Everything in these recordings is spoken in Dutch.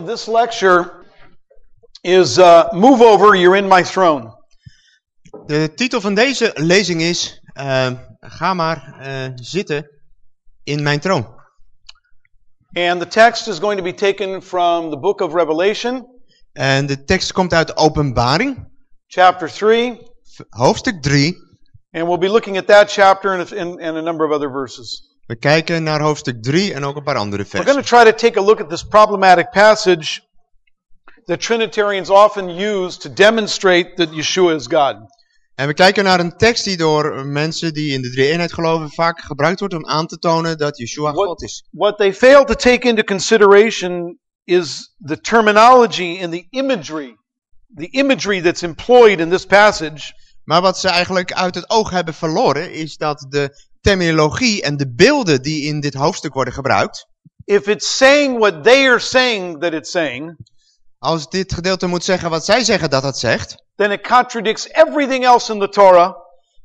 of this lecture is uh, Move Over, You're in My Throne. De titel van deze lezing is, uh, ga maar uh, zitten in mijn troon. And the text is going to be taken from the book of Revelation. En de tekst komt uit Openbaring. Chapter 3. Hoofdstuk 3. And we'll be looking at that chapter and, and, and a number of other verses. We kijken naar hoofdstuk 3 en ook een paar andere versen. We're going to try to take a look at this problematic passage that Trinitarians often use to demonstrate that Yeshua is God. En we kijken naar een tekst die door mensen die in de drie-eenheid geloven vaak gebruikt wordt om aan te tonen dat Yeshua What- God is. What they fail to take into consideration is the terminology and the imagery, the imagery that's employed in this passage Maar wat ze eigenlijk uit het oog hebben verloren is dat de terminologie en de beelden die in dit hoofdstuk worden gebruikt, if it's saying what they are saying that it's saying, als dit gedeelte moet zeggen wat zij zeggen dat het zegt, then it contradicts everything else in the Torah,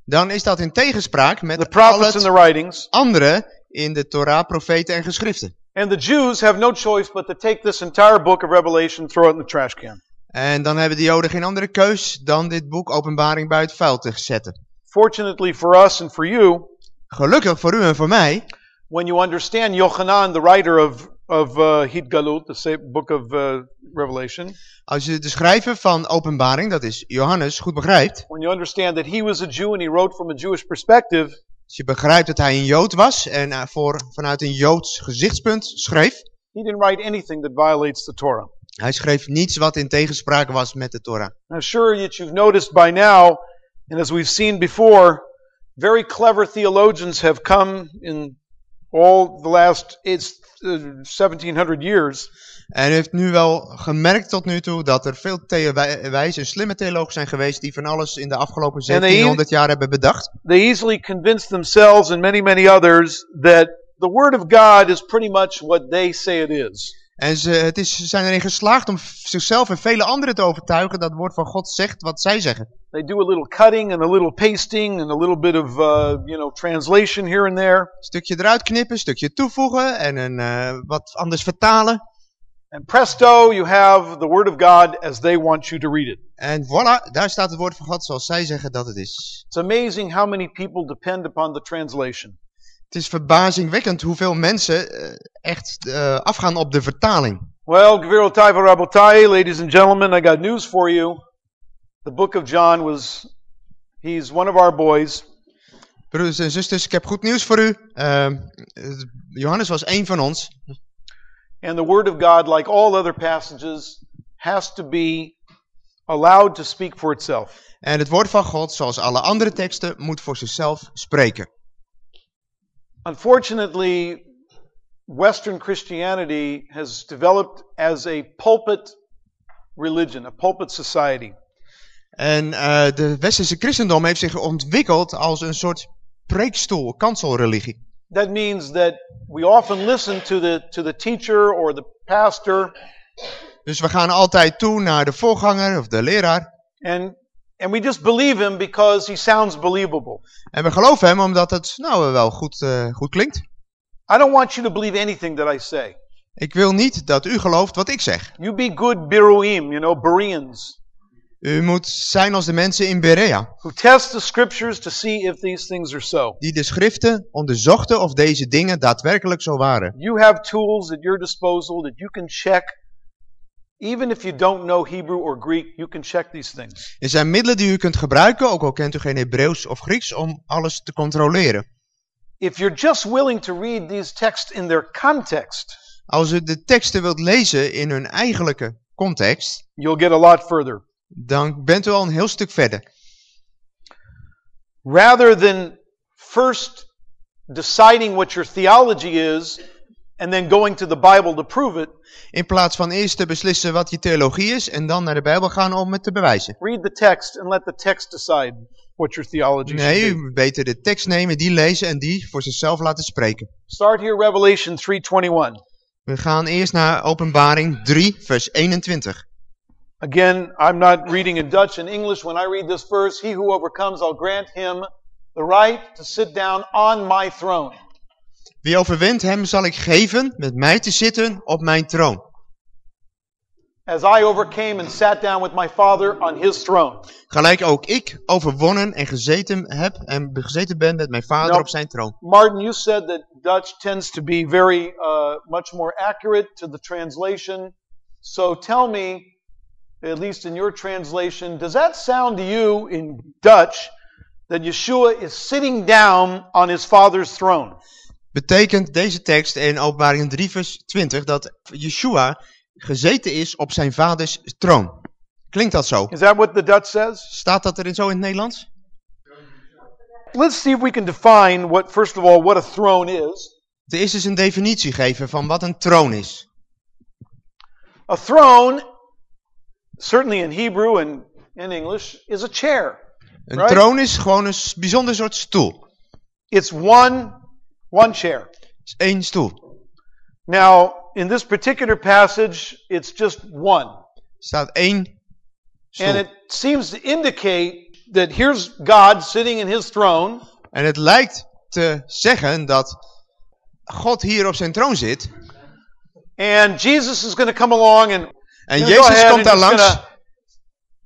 dan is dat in tegenspraak the met al prophets and the writings. andere in de Torah, profeten en geschriften. And the Jews have no choice but to take this entire book of Revelation, throw it in the trash can. En dan hebben de Joden geen andere keus dan dit boek Openbaring bij het vuil te zetten. Fortunately for us and for you, Gelukkig voor u en voor mij, when you understand Yochanan, the writer of, of uh, Hidgalut, the book of uh, Revelation, als je de schrijver van Openbaring, dat is Johannes, goed begrijpt, when you understand that he was a Jew and he wrote from a Jewish perspective, als je begrijpt dat hij een Jood was en eh, voor, vanuit een Joods gezichtspunt schreef, he didn't write anything that violates the Torah. hij schreef niets wat in tegenspraak was met de Torah. I'm sure that you've noticed by now, and as we've seen before, very clever theologians have come in all the last it's, uh, 1700 years En u heeft nu wel gemerkt tot nu toe dat er veel wijze en slimme theologen zijn geweest die van alles in de afgelopen En hij- 1700 jaar hebben bedacht. they easily convince themselves and many, many others that the Word of God is pretty much what they say it is. En ze, het is, ze zijn erin geslaagd om zichzelf en vele anderen te overtuigen dat het woord van God zegt wat zij zeggen. They do a little cutting and a little pasting and a little bit of, uh, you know, translation here and there. Stukje eruit knippen, stukje toevoegen en een, eh, wat anders vertalen. And presto, you have the Word of God as they want you to read it. En voilà, daar staat het woord van God zoals zij zeggen dat het is. It's amazing how many people depend upon the translation. Het is verbazingwekkend hoeveel mensen eh, echt eh, afgaan op de vertaling. Well, Gvirotai Varabotai, ladies and gentlemen, I got news for you. The book of John was, he's one of our boys. Broeders en zusters, ik heb goed nieuws voor u. Eh, Johannes was één van ons. And the Word of God, like all other passages, has to be allowed to speak for itself. En het woord van God, zoals alle andere teksten, moet voor zichzelf spreken. Unfortunately, Western Christianity has developed as a pulpit religion, a pulpit society. En eh, de westerse christendom heeft zich ontwikkeld als een soort preekstoel, kanselreligie. That means that we often listen to the, to the teacher or the pastor, Dus we gaan altijd toe naar de voorganger of de leraar. and, and we just believe him because he sounds believable. En we geloven hem omdat het nou wel goed, eh, goed klinkt. I don't want you to believe anything that I say. Ik wil niet dat u gelooft wat ik zeg. You be good Beruim, you know, Bereans, U moet zijn als de mensen in Berea. who test the scriptures to see if these things are so. Die de schriften onderzochten of deze dingen daadwerkelijk zo waren. You have tools at your disposal that you can check. Even if you don't know Hebrew or Greek, you can check these things. Er zijn middelen die u kunt gebruiken, ook al kent u geen Hebreeuws of Grieks, om alles te controleren. If you're just willing to read these texts in their context, Als u de teksten wilt lezen in hun eigenlijke context, you'll get a lot further. dan bent u al een heel stuk verder. Rather than first deciding what your theology is and then going to the Bible to prove it, In plaats van eerst te beslissen wat je theologie is en dan naar de Bijbel gaan om het te bewijzen. read the text and let the text decide what your theology Nee, should be. moet beter de tekst nemen, die lezen en die voor zichzelf laten spreken. Start here, Revelation 3.21. We gaan eerst naar openbaring 3 vers 21. Again, I'm not reading in Dutch and English. When I read this verse, he who overcomes, I'll grant him the right to sit down on my throne. Wie overwint hem zal ik geven met mij te zitten op mijn troon. as I overcame and sat down with my Father on his throne. Gelijk ook ik overwonnen en gezeten heb en gezeten ben met mijn vader op zijn troon. Martin, you said that Dutch tends to be very uh, much more accurate to the translation. So tell me, at least in your translation, does that sound to you in Dutch that Yeshua is sitting down on his Father's throne? Betekent deze tekst in openbaring 3 vers 20 dat Yeshua gezeten is op zijn vaders troon? Klinkt dat zo? Is that what the Dutch says? Staat dat erin zo in het Nederlands? Let's see if we can define what, first of all, what a throne is. Eerste is een definitie geven van wat een troon is. A throne, certainly in Hebrew and in English, is a chair. Een Right. troon is gewoon een bijzonder soort stoel. It's one, one chair. Één stoel. Now, in this particular passage, it's just one. Staat één stoel. And it seems to indicate that here's God sitting in his throne, En het lijkt te zeggen dat God hier op zijn troon zit. and Jesus is going to come along and En Jezus komt and daar langs.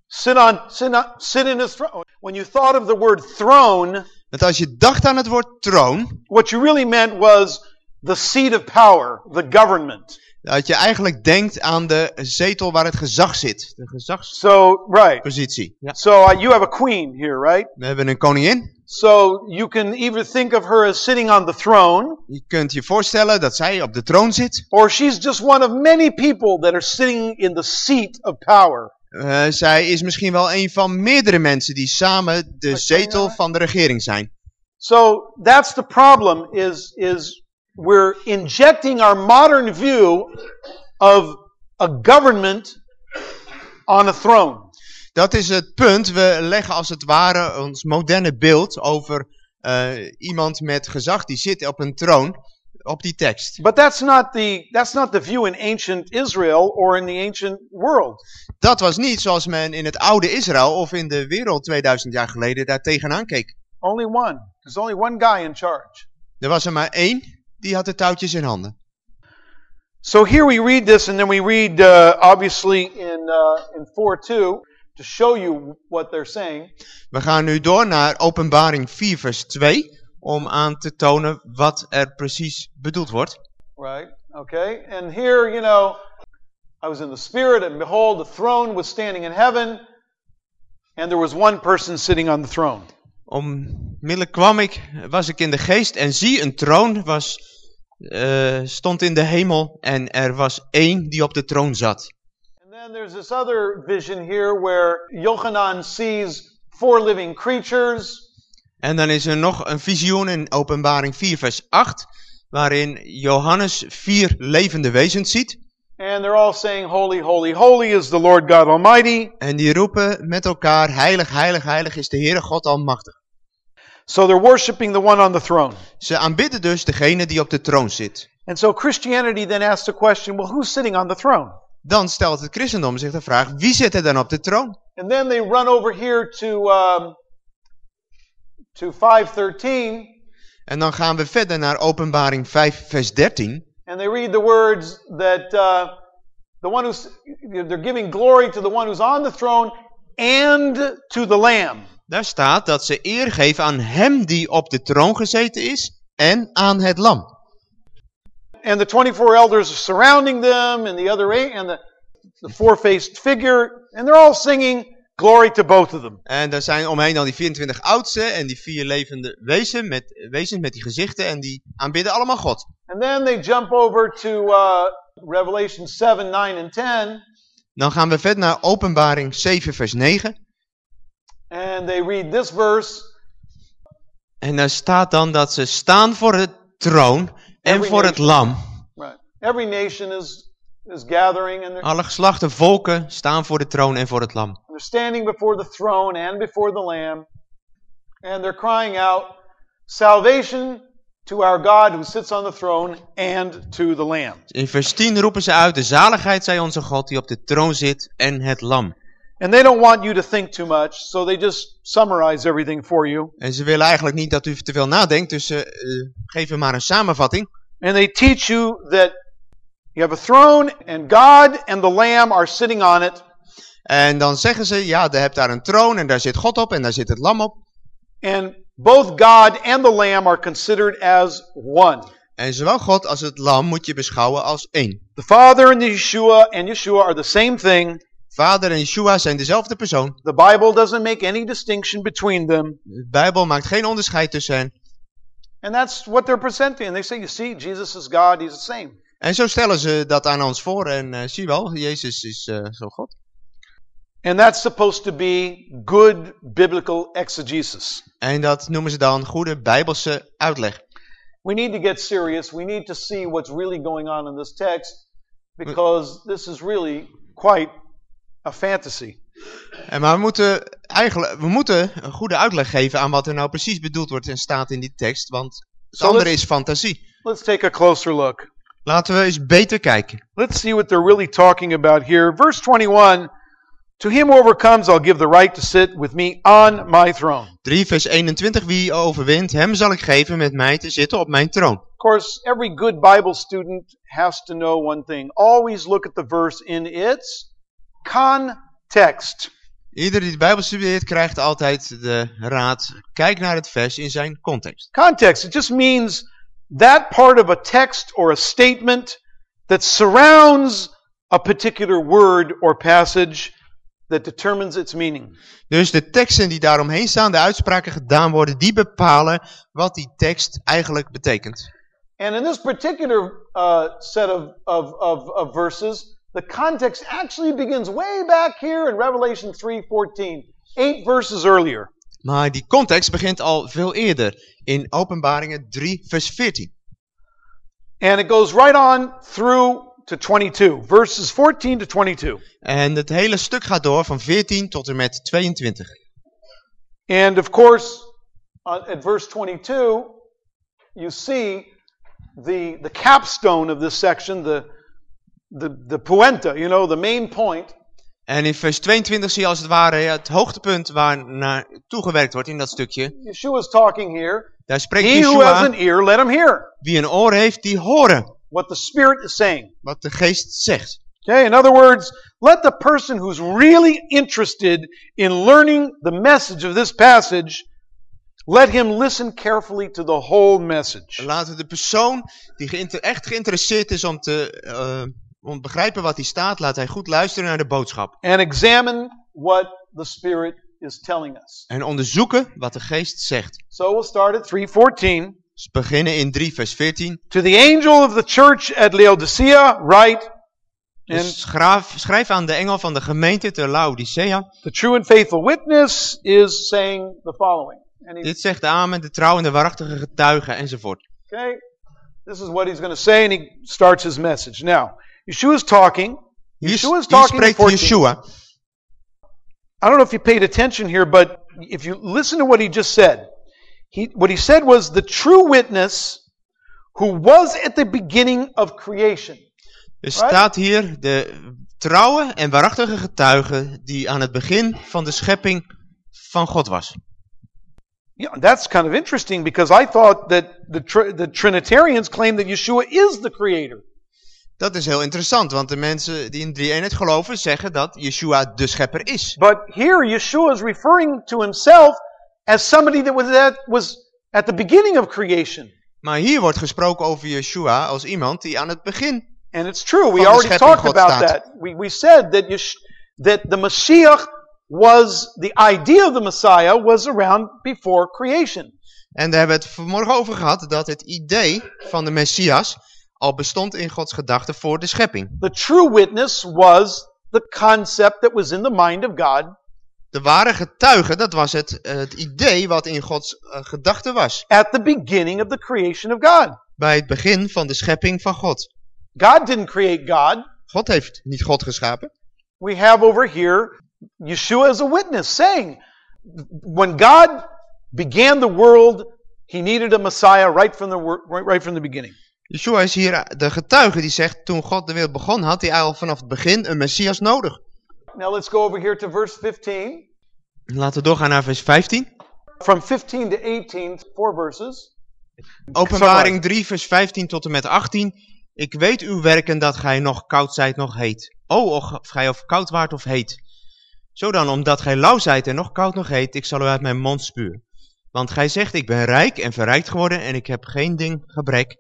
sit on, sit on, sit in his throne. When you thought of the word throne, Dat als je dacht aan het woord troon, what you really meant was the seat of power, the government. dat je eigenlijk denkt aan de zetel waar het gezag zit. De gezagspositie. So, right. Ja. So uh, you have a queen here, right? We hebben een koningin. So you can either think of her as sitting on the throne, Je kunt je voorstellen dat zij op de troon zit. or she's just one of many people that are sitting in the seat of power. Eh, zij is misschien wel een van meerdere mensen die samen de zetel van de regering zijn. So that's the problem is, is we're injecting our modern view of a government on a throne. Dat is het punt. We leggen als het ware ons moderne beeld over eh, iemand met gezag die zit op een troon op die tekst. But that's not the that's not the view in ancient Israel or in the ancient world. Dat was niet zoals men in het oude Israël of in de wereld 2000 jaar geleden daar tegenaan keek. Only one. There's only one guy in charge. Er was er maar één die had de touwtjes in handen. So here we read this, and then we read uh, obviously in uh, in four two to show you what they're saying. We gaan nu door naar openbaring 4 vers 2 om aan te tonen wat er precies bedoeld wordt. Right. Okay. And here, you know, I was in the spirit, and behold, the throne was standing in heaven, and there was one person sitting on the throne. Onmiddellijk kwam ik, was ik in de geest en zie een troon was, eh, stond in de hemel en er was één die op de troon zat. And then there's this other vision here where Yochanan sees four living creatures, En dan is er nog een visioen in openbaring 4 vers 8 waarin Johannes vier levende wezens ziet. and they're all saying, Holy, holy, holy is the Lord God Almighty. En die roepen met elkaar, heilig, heilig, heilig is de Heere God Almachtig. So they're worshiping the one on the throne. Ze aanbidden dus degene die op de troon zit. And so Christianity then asks the question, well, who's sitting on the throne? Dan stelt het christendom zich de vraag, wie zit er dan op de troon? And then they run over here to um, to 513, En dan gaan we verder naar openbaring 5 vers 13. and they read the words that uh, the one who's they're giving glory to the one who's on the throne and to the Lamb. Daar staat dat ze eer geven aan hem die op de troon gezeten is en aan het lam. And the 24 elders are surrounding them, and the other eight, and the, the four-faced figure, and they're all singing glory to both of them. En daar zijn omheen dan die 24 oudsten en die vier levende wezen met, wezens met die gezichten en die aanbidden allemaal God. And then they jump over to uh, Revelation 7, 9, and 10, Dan gaan we verder naar openbaring 7 vers 9. and they read this verse En daar staat dan dat ze staan voor de troon en Every voor het lam. Right. Every nation is is gathering and Alle geslachten volken staan voor de troon en voor het lam. They're standing before the throne and before the Lamb, and they're crying out, "Salvation to our God who sits on the throne and to the Lamb." In vers 10 roepen ze uit, de zaligheid zij onze God die op de troon zit en het lam. And they don't want you to think too much, so they just summarize everything for you. En ze willen eigenlijk niet dat u te veel nadenkt, dus ze eh, geven maar een samenvatting. And they teach you that You have a throne, and God and the Lamb are sitting on it. En dan zeggen ze, ja, je hebt daar een troon en daar zit God op en daar zit het lam op. And both God and the Lamb are considered as one. En zowel God als het lam moet je beschouwen als één. The Father and Yeshua and Yeshua are the same thing. Vader en Yeshua zijn dezelfde persoon. The Bible doesn't make any distinction between them. De Bijbel maakt geen onderscheid tussen hen. And that's what they're presenting. And they say, you see, Jesus is God, he's the same. En zo stellen ze dat aan ons voor. En eh, zie wel, Jezus is eh, zo God. And that's supposed to be good biblical exegesis. En dat noemen ze dan goede bijbelse uitleg. We need to get serious. We need to see what's really going on in this text because this is really quite a fantasy. En maar we moeten eigenlijk we moeten een goede uitleg geven aan wat er nou precies bedoeld wordt en staat in die tekst. Want het Zo, andere is fantasie. Let's take a closer look. Laten we eens beter kijken. Let's see what they're really talking about here. Verse 21 To him who overcomes, I'll give the right to sit with me on my throne. 3 vers 21. Wie overwint, hem zal ik geven met mij te zitten op mijn troon. Of course, every good Bible student has to know one thing. Always look at the verse in its context. Ieder die de Bijbel studeert krijgt altijd de raad. Kijk naar het vers in zijn context. Context, it just means that part of a text or a statement that surrounds a particular word or passage that determines its meaning. Dus de teksten die daaromheen staan, de uitspraken gedaan worden, die bepalen wat die tekst eigenlijk betekent. And in this particular uh, set of, of, of, of verses, the context actually begins way back here in Revelation 3:14, eight verses earlier. Maar die context begint al veel eerder, in Openbaringen 3 vers 14. And it goes right on through to 22, verses 14 to 22. En het hele stuk gaat door van 14 tot en met 22. And of course, at verse 22, you see the, the capstone of this section, the, the, the puenta, you know, the main point. En in vers 22 zie je als het ware het hoogtepunt waar naar toegewerkt wordt in dat stukje. Yeshua's talking here. Daar spreekt He who has an Yeshua, ear, let him hear wie een oor heeft, die horen what the Spirit is saying. wat de geest zegt. Okay, in other words, let the person who's really interested in learning the message of this passage, let him listen carefully to the whole message. Laten de persoon die echt geïnteresseerd is om te eh, om begrijpen wat hier staat, laat hij goed luisteren naar de boodschap. And examine what the Spirit is telling us. En onderzoeken wat de geest zegt. So we'll start at 314. Beginnen in 3 vers 14. To the angel of the church at Laodicea, write, Dus and schraaf- schrijf aan de engel van de gemeente te Laodicea. the true and faithful witness is saying the following. Dit zegt de Amen, de trouw en de waarachtige getuige enzovoort. okay, this is what he's going to say, and he starts his message. Now, Yeshua's talking. Hier, Yeshua's hier talking in spreekt 14. Yeshua. I don't know if you paid attention here, but if you listen to what he just said, he, what he said was the true witness who was at the beginning of creation. Er staat hier de trouwe en waarachtige getuige die aan het begin van de schepping van God was. Yeah, that's kind of interesting because I thought that the, tr- the Trinitarians claim that Yeshua is the creator. Dat is heel interessant, want de mensen die in drie eenheid geloven zeggen dat Yeshua de schepper is. But here, Yeshua is referring to himself as somebody that was at, was at the beginning of creation. Maar hier wordt gesproken over Yeshua als iemand die aan het begin. And it's true. We already talked God about staat. that. We, we said that, Yesh- that the Mashiach was, the idea of the Messiah was around before creation. En daar hebben we het vanmorgen over gehad dat het idee van de Messias al bestond in Gods gedachten voor de schepping. The true witness was the concept that was in the mind of God De ware getuige, dat was het, eh, het idee wat in Gods eh, gedachten was. at the beginning of the creation of God. Bij het begin van de schepping van God. God didn't create God. God heeft niet God geschapen. We have over here Yeshua as a witness saying, when God began the world, he needed a Messiah right from the, right from the beginning. Yeshua is hier de getuige die zegt, toen God de wereld begon, had hij al vanaf het begin een Messias nodig. Now let's go over here to verse 15. Laten we doorgaan naar vers 15. From 15 to 18, four verses. Openbaring 3 vers 15 tot en met 18 Ik weet uw werken dat gij nog koud zijt nog heet. O, of gij of koud waart of heet. Zo dan, omdat gij lauw zijt en nog koud nog heet, ik zal u uit mijn mond spuwen. Want gij zegt, ik ben rijk en verrijkt geworden en ik heb geen ding gebrek.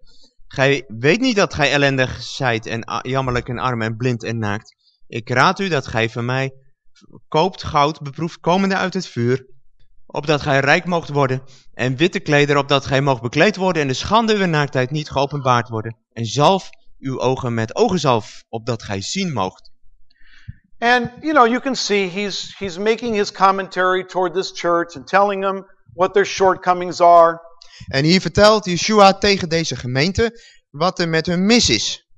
Gij weet niet dat gij ellendig zijt en jammerlijk en arm en blind en naakt. Ik raad u dat gij van mij koopt goud beproefd komende uit het vuur, opdat gij rijk moogt worden, en witte klederen, opdat gij moogt bekleed worden en de schande uw naaktheid niet geopenbaard worden. En zalf uw ogen met ogenzalf, opdat gij zien moogt. And, you know, you can see he's, he's making his commentary toward this church and telling them what their shortcomings are. En hier vertelt Yeshua tegen deze gemeente wat er met hun mis is.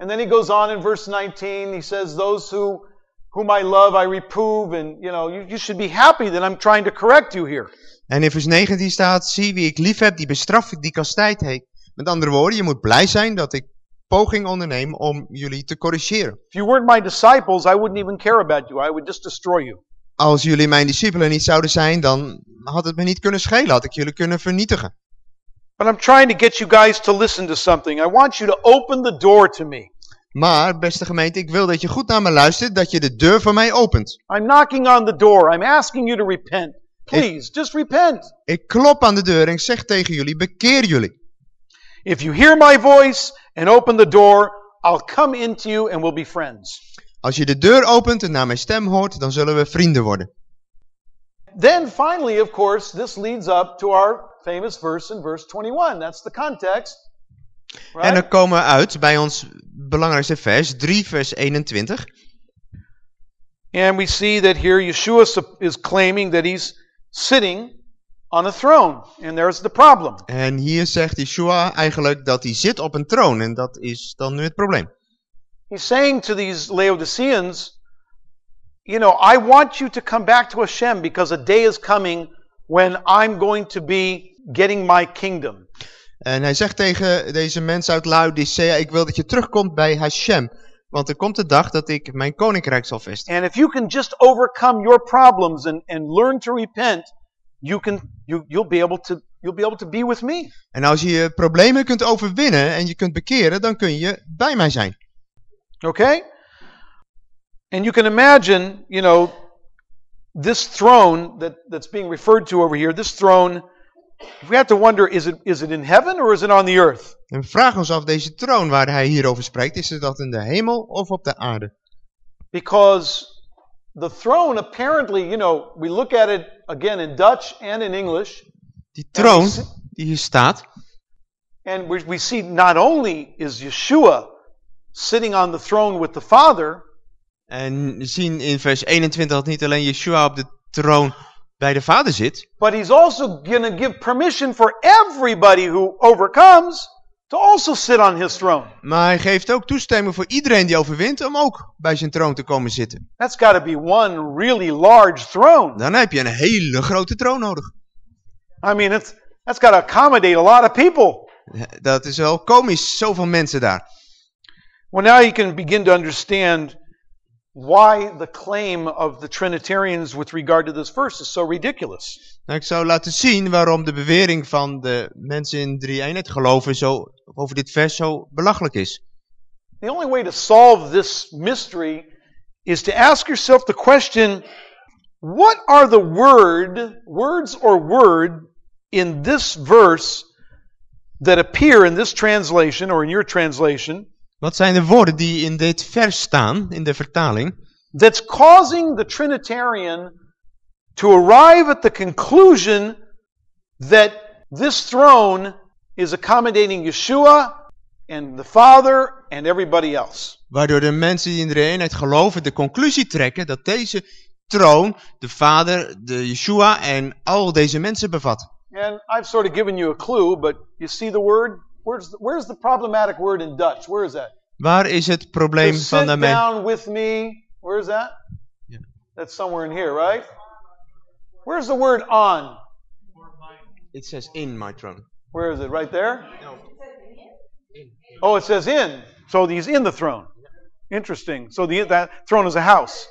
And then he goes on in verse 19. He says, Those who, whom I love, I reprove. And, you know, you, you should be happy that I'm trying to correct you here. En in vers 19 staat, zie wie ik lief heb, die bestraf ik, die kastijd heet. Met andere woorden, je moet blij zijn dat ik poging onderneem om jullie te corrigeren. If you weren't my disciples, I wouldn't even care about you. I would just destroy you. Als jullie mijn discipelen niet zouden zijn, dan had het me niet kunnen schelen, had ik jullie kunnen vernietigen. But I'm trying to get you guys to listen to something. I want you to open the door to me. Maar, beste gemeente, ik wil dat je goed naar me luistert, dat je de deur voor mij opent. I'm knocking on the door. I'm asking you to repent. Please, just repent. Ik klop aan de deur en ik zeg tegen jullie, bekeer jullie. If you hear my voice and open the door, I'll come into you and we'll be friends. Als je de deur opent en naar mijn stem hoort, dan zullen we vrienden worden. Then finally, of course, this leads up to our famous verse in verse 21. That's the context. En Right? dan komen we uit bij ons belangrijkste vers, 3 vers 21. And we see that here Yeshua is claiming that he's sitting on a throne. And there's the problem. En hier zegt Yeshua eigenlijk dat hij zit op een troon. En dat is dan nu het probleem. He's saying to these Laodiceans, you know, I want you to come back to Hashem because a day is coming when I'm going to be getting my kingdom. En hij zegt tegen deze mensen uit Laodicea, ik wil dat je terugkomt bij Hashem. Want er komt de dag dat ik mijn koninkrijk zal vestigen. And if you can just overcome your problems and, and learn to repent, you can you you'll be able to you'll be able to be with me. En als je je problemen kunt overwinnen en je kunt bekeren, dan kun je bij mij zijn. Okay? And you can imagine, you know, this throne that, that's being referred to over here, this throne, we have to wonder, is it is it in heaven or is it on the earth? En we vragen ons af, deze troon waar hij hierover spreekt, is het dat in de hemel of op de aarde? Because the throne apparently, you know, we look at it again in Dutch and in English, Die troon die hier staat, and we, we see not only is Yeshua sitting on the throne with the Father, en we zien in vers 21 dat niet alleen Yeshua op de troon bij de Vader zit, but he's also going to give permission for everybody who overcomes to also sit on his throne. maar hij geeft ook toestemming voor iedereen die overwint om ook bij zijn troon te komen zitten. That's got to be one really large throne. Dan heb je een hele grote troon nodig. I mean, it's, that's got to accommodate a lot of people. Dat is wel komisch, zoveel mensen daar. Well, now you can begin to understand why the claim of the Trinitarians with regard to this verse is so ridiculous. Nou, ik zou laten zien waarom de bewering van de mensen in drie eenheid geloven zo, over dit vers zo belachelijk is. The only way to solve this mystery is to ask yourself the question what are the word, words or word in this verse that appear in this translation or in your translation Wat zijn de woorden die in dit vers staan, in de vertaling, that's causing the Trinitarian to arrive at the conclusion that this throne is accommodating Yeshua and the Father and everybody else. waardoor de mensen die in de eenheid geloven de conclusie trekken dat deze troon de Vader, de Yeshua en al deze mensen bevat. And I've sort of given you a clue, but you see the word? Where's the, where's the problematic word in Dutch? Where is that? Waar is het probleem To van de mens? down with me. Where is that? Yeah. That's somewhere in here, right? Where's the word on? It says in my throne. Where is it? Right there? No. Oh, it says in. So he's in the throne. Interesting. So the that throne is a house.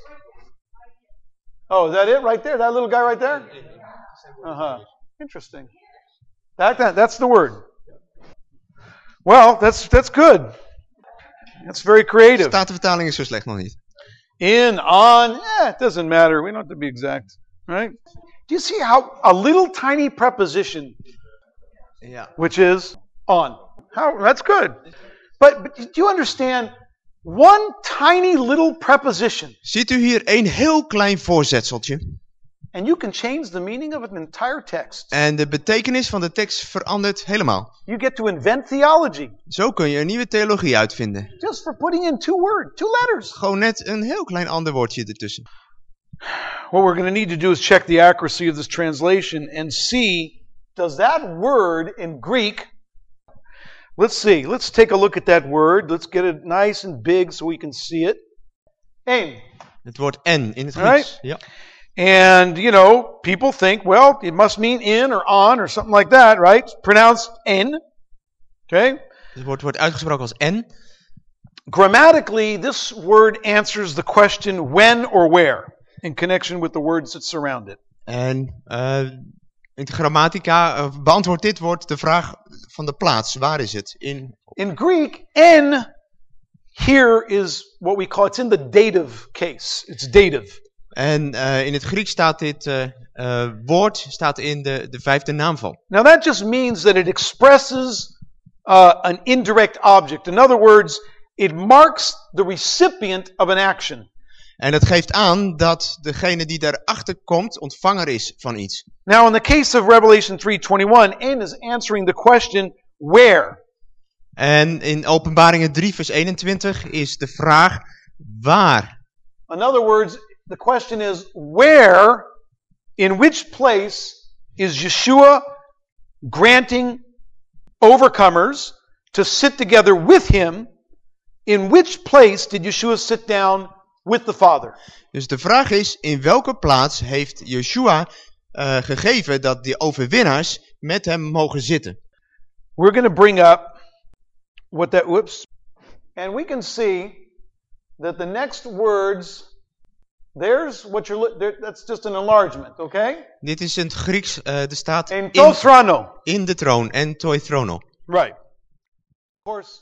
Oh, is that it right there? That little guy right there? Uh huh. Interesting. That, that that's the word. Well, that's that's good. That's very creative. Statenvertaling is zo slecht nog niet. In, on, eh, it doesn't matter. We don't have to be exact, right? Do you see how a little tiny preposition, yeah. which is on, how that's good. But, but do you understand? One tiny little preposition, Ziet u hier een heel klein voorzetseltje. And you can change the meaning of an entire text. En de betekenis van de tekst verandert helemaal. You get to invent theology Zo kun je een nieuwe theologie uitvinden. just for putting in two words, two letters. Gewoon net een heel klein ander woordje ertussen. What we're going to need to do is check the accuracy of this translation and see does that word in Greek. Let's see. Let's take a look at that word. Let's get it nice and big so we can see it. Aim. Het woord en in het Grieks. Right. Ja. And, you know, people think, well, it must mean in or on or something like that, right? It's pronounced en. Okay? Het woord wordt uitgesproken als en. Grammatically, this word answers the question when or where in connection with the words that surround it. En eh, in de grammatica eh, beantwoordt dit woord de vraag van de plaats. Waar is het? In, In Greek, en here is what we call it's in the dative case. It's dative. En eh, in het Grieks staat dit eh, woord staat in de, de vijfde naamval. Now that just means that it expresses uh, an indirect object. In other words, it marks the recipient of an action. En dat geeft aan dat degene die daarachter komt ontvanger is van iets. Now, in the case of Revelation 3:21, en is answering the question where. En in Openbaringen 3 vers 21 is de vraag waar. In other words, the question is where, in which place is Yeshua granting overcomers to sit together with him? In which place did Yeshua sit down with the Father? Dus de vraag is, in welke plaats heeft Yeshua eh, gegeven dat die overwinnaars met hem mogen zitten? We're going to bring up what that, whoops. And we can see that the next words, there's what you're, look- there, that's just an enlargement, okay? Dit is in het Grieks, eh er staat in, tothrano. in de troon en toithrono. Right. Of course.